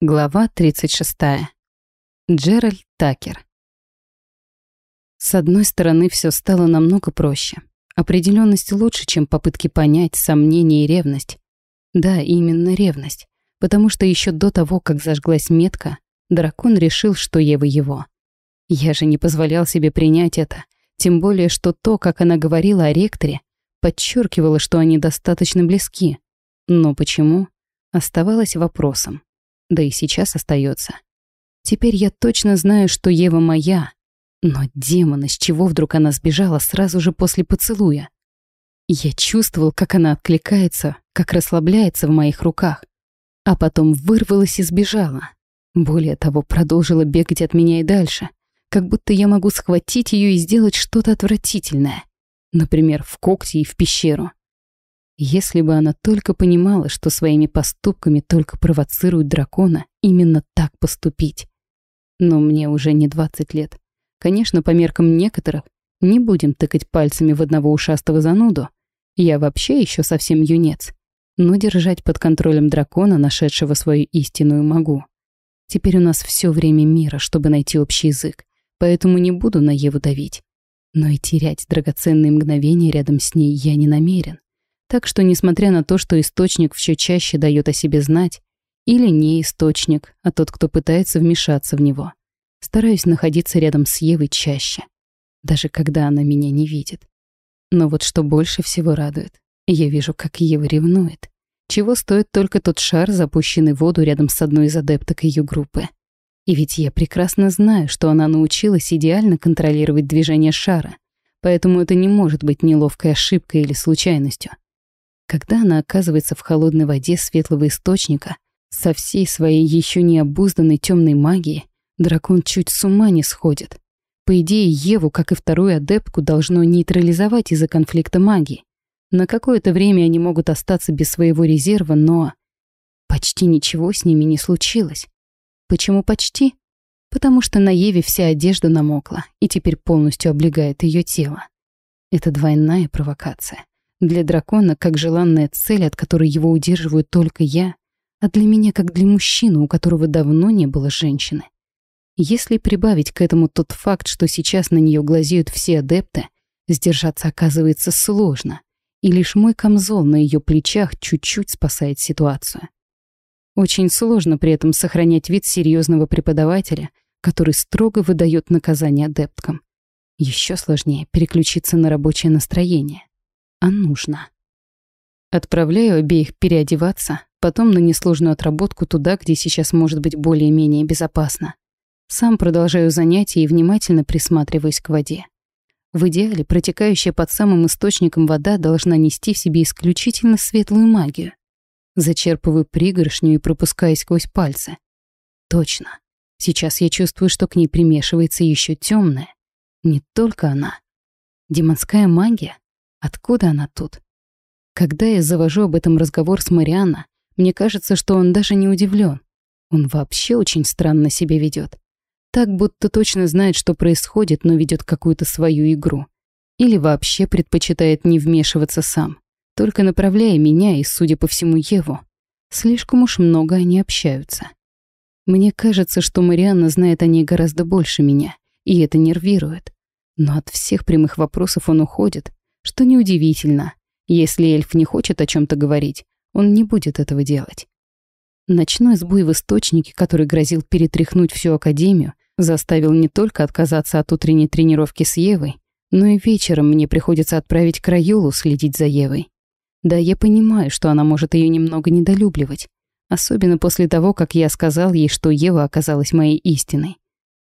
Глава 36. Джеральд Такер. С одной стороны, все стало намного проще. Определенность лучше, чем попытки понять, сомнения и ревность. Да, именно ревность. Потому что еще до того, как зажглась метка, дракон решил, что Ева его. Я же не позволял себе принять это. Тем более, что то, как она говорила о ректоре, подчеркивало, что они достаточно близки. Но почему? Оставалось вопросом да и сейчас остается. Теперь я точно знаю, что Ева моя. Но демона, с чего вдруг она сбежала сразу же после поцелуя? Я чувствовал, как она откликается, как расслабляется в моих руках. А потом вырвалась и сбежала. Более того, продолжила бегать от меня и дальше, как будто я могу схватить ее и сделать что-то отвратительное. Например, в когти и в пещеру. Если бы она только понимала, что своими поступками только провоцирует дракона именно так поступить. Но мне уже не 20 лет. Конечно, по меркам некоторых, не будем тыкать пальцами в одного ушастого зануду. Я вообще еще совсем юнец. Но держать под контролем дракона, нашедшего свою истинную, могу. Теперь у нас все время мира, чтобы найти общий язык, поэтому не буду на Еву давить. Но и терять драгоценные мгновения рядом с ней я не намерен. Так что, несмотря на то, что источник все чаще дает о себе знать, или не источник, а тот, кто пытается вмешаться в него, стараюсь находиться рядом с Евой чаще, даже когда она меня не видит. Но вот что больше всего радует, я вижу, как Ева ревнует. Чего стоит только тот шар, запущенный в воду рядом с одной из адепток ее группы. И ведь я прекрасно знаю, что она научилась идеально контролировать движение шара, поэтому это не может быть неловкой ошибкой или случайностью. Когда она оказывается в холодной воде светлого источника, со всей своей еще не обузданной темной магией, дракон чуть с ума не сходит. По идее, Еву, как и вторую адептку, должно нейтрализовать из-за конфликта магии. На какое-то время они могут остаться без своего резерва, но... Почти ничего с ними не случилось. Почему почти? Потому что на Еве вся одежда намокла и теперь полностью облегает ее тело. Это двойная провокация. Для дракона как желанная цель, от которой его удерживаю только я, а для меня как для мужчины, у которого давно не было женщины. Если прибавить к этому тот факт, что сейчас на нее глазеют все адепты, сдержаться оказывается сложно, и лишь мой камзол на ее плечах чуть-чуть спасает ситуацию. Очень сложно при этом сохранять вид серьезного преподавателя, который строго выдает наказание адепткам. Еще сложнее переключиться на рабочее настроение а нужно. Отправляю обеих переодеваться, потом на несложную отработку туда, где сейчас может быть более-менее безопасно. Сам продолжаю занятия и внимательно присматриваюсь к воде. В идеале протекающая под самым источником вода должна нести в себе исключительно светлую магию. Зачерпываю пригоршню и пропускаю сквозь пальцы. Точно. Сейчас я чувствую, что к ней примешивается еще темная. Не только она. Демонская магия? Откуда она тут? Когда я завожу об этом разговор с Марианна, мне кажется, что он даже не удивлен. Он вообще очень странно себя ведет. Так, будто точно знает, что происходит, но ведет какую-то свою игру. Или вообще предпочитает не вмешиваться сам, только направляя меня и, судя по всему, Еву. Слишком уж много они общаются. Мне кажется, что Марианна знает о ней гораздо больше меня, и это нервирует. Но от всех прямых вопросов он уходит, что неудивительно. Если эльф не хочет о чем то говорить, он не будет этого делать. Ночной сбой в источнике, который грозил перетряхнуть всю Академию, заставил не только отказаться от утренней тренировки с Евой, но и вечером мне приходится отправить Краюлу следить за Евой. Да, я понимаю, что она может ее немного недолюбливать, особенно после того, как я сказал ей, что Ева оказалась моей истиной.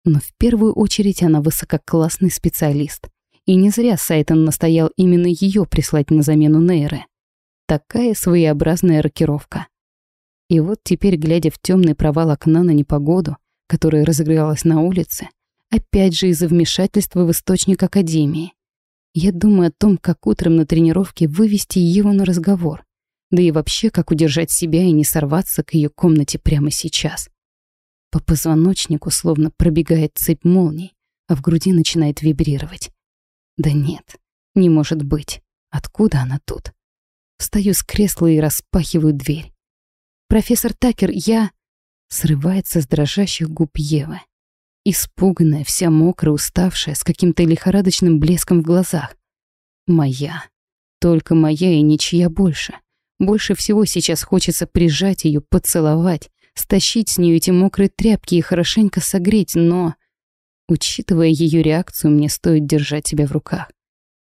Но в первую очередь она высококлассный специалист. И не зря Сайтон настоял именно ее прислать на замену Нейры. Такая своеобразная рокировка. И вот теперь, глядя в темный провал окна на непогоду, которая разыгралась на улице, опять же из-за вмешательства в источник Академии, я думаю о том, как утром на тренировке вывести его на разговор, да и вообще, как удержать себя и не сорваться к ее комнате прямо сейчас. По позвоночнику словно пробегает цепь молний, а в груди начинает вибрировать. Да нет, не может быть. Откуда она тут? Встаю с кресла и распахиваю дверь. «Профессор Такер, я...» Срывается с дрожащих губ Евы. Испуганная, вся мокрая, уставшая, с каким-то лихорадочным блеском в глазах. Моя. Только моя и ничья больше. Больше всего сейчас хочется прижать ее, поцеловать, стащить с нее эти мокрые тряпки и хорошенько согреть, но... Учитывая ее реакцию, мне стоит держать себя в руках.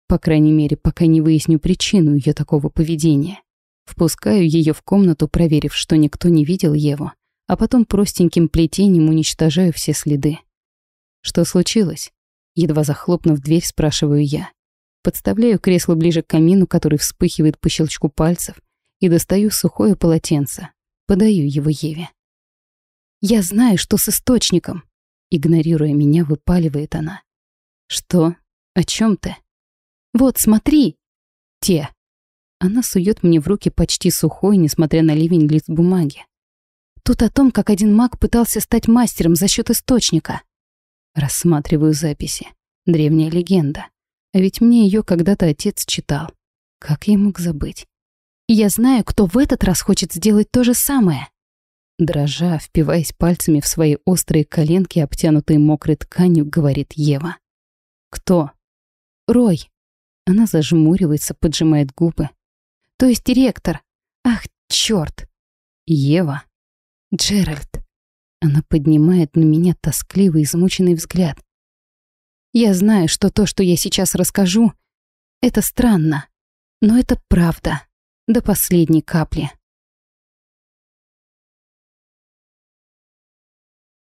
По крайней мере, пока не выясню причину ее такого поведения. Впускаю ее в комнату, проверив, что никто не видел Еву, а потом простеньким плетением уничтожаю все следы. Что случилось? Едва захлопнув дверь, спрашиваю я. Подставляю кресло ближе к камину, который вспыхивает по щелчку пальцев, и достаю сухое полотенце. Подаю его Еве. «Я знаю, что с источником», — игнорируя меня, выпаливает она. «Что? О чем ты?» «Вот, смотри!» «Те!» Она сует мне в руки почти сухой, несмотря на ливень лист бумаги. Тут о том, как один маг пытался стать мастером за счет источника. Рассматриваю записи. Древняя легенда. А ведь мне ее когда-то отец читал. Как я мог забыть? Я знаю, кто в этот раз хочет сделать то же самое. Дрожа, впиваясь пальцами в свои острые коленки, обтянутые мокрой тканью, говорит Ева. «Кто?» «Рой». Она зажмуривается, поджимает губы. То есть директор. Ах, чёрт. Ева. Джеральд. Она поднимает на меня тоскливый, измученный взгляд. Я знаю, что то, что я сейчас расскажу, это странно. Но это правда. До последней капли.